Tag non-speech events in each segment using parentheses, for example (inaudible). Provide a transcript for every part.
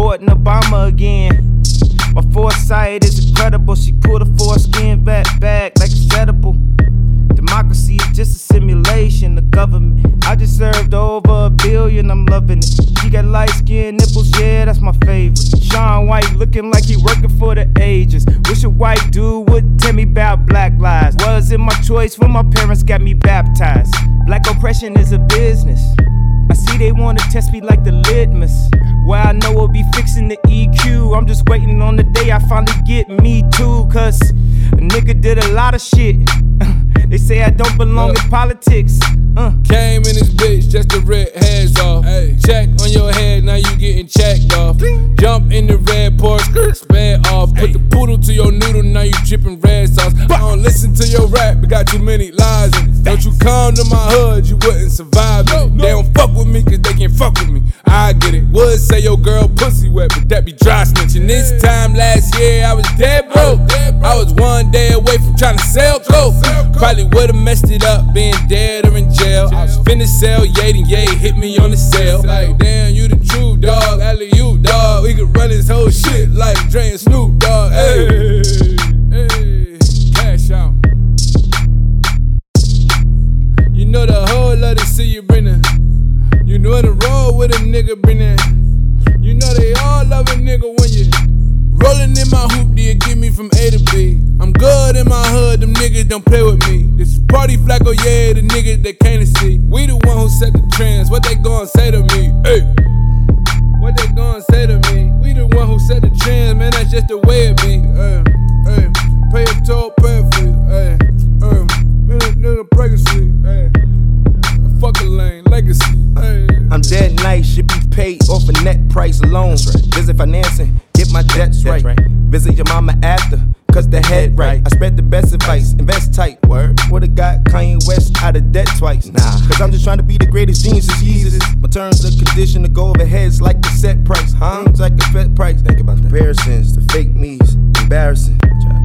sporting Obama again. My foresight is incredible. She pulled a foreskin back back like it's edible. Democracy is just a simulation. The government, I just served over a billion. I'm loving it. She got light skin nipples, yeah, that's my favorite. Shaun White looking like he working for the ages. Wish a white dude would tell me about black lives. Was it my choice when my parents got me baptized? Black oppression is a business. I see they wanna test me like the litmus. Well, I know I'll be fixing the EQ. I'm just waiting on the day I finally get me too. Cause a nigga did a lot of shit. (laughs) they say I don't belong in politics. Uh. Came in this bitch just to rip heads off. Ay. Check on your head, now you getting checked off. In the red Porsche, spare off. Put the poodle to your noodle, now you dripping red sauce. I don't listen to your rap, we got too many lies in it. Don't you come to my hood, you wouldn't survive it. They don't fuck with me, cause they can't fuck with me. I get it. Would say your girl pussy wet, but that be dry snitching. This time last year, I was dead broke. I was one day away from trying to sell coke. Probably would've messed it up, being dead or in jail. I was finna sell Yay, and Yay hit me on the cell. Like, damn, you the true dog, alley you dog. Run this whole shit like Dre and Snoop Dogg. Hey, hey, cash out. You know the whole to see you bring it. You know the roll with a nigga bring it. You know they all love a nigga when you rolling in my hoop, do you get me from A to B? I'm good in my hood, them niggas don't play with me. This is party flacco, oh yeah, the niggas they can't see. We the one who set the trends, what they gonna say to me? Hey, that's just the way it be. Hey, hey, pay a toll, pay a fee. Hey, hey, nigga, nigga, pregnancy. Hey, fuck a lane, legacy. Hey. I'm dead nice, should be paid off a net price alone. Visit financing, get my debts right. Visit your mama after, cause the head right. I spread the best advice, invest tight. Word. Would've got Kanye West out of debt twice. Nah, cause I'm just trying to be the greatest genius Jesus. Terms of condition to go over heads like the set price. Huh? It's like a fet price. Think about the comparisons, the fake me's, embarrassing.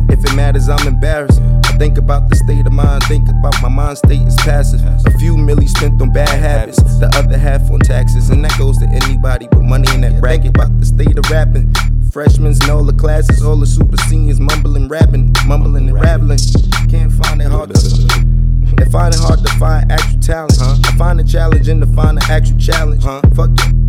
If it matters, I'm embarrassed. I think about the state of mind, think about my mind state is passive. A few milli spent on bad habits, the other half on taxes, and that goes to anybody with money in that bracket. About the state of rapping. Freshmen in all the classes, all the super seniors mumbling, rapping, mumbling and rattling. Can't find it hard to. (laughs) Find it hard to find actual talent, huh? Find it challenging to find an actual challenge, huh? Fuck it.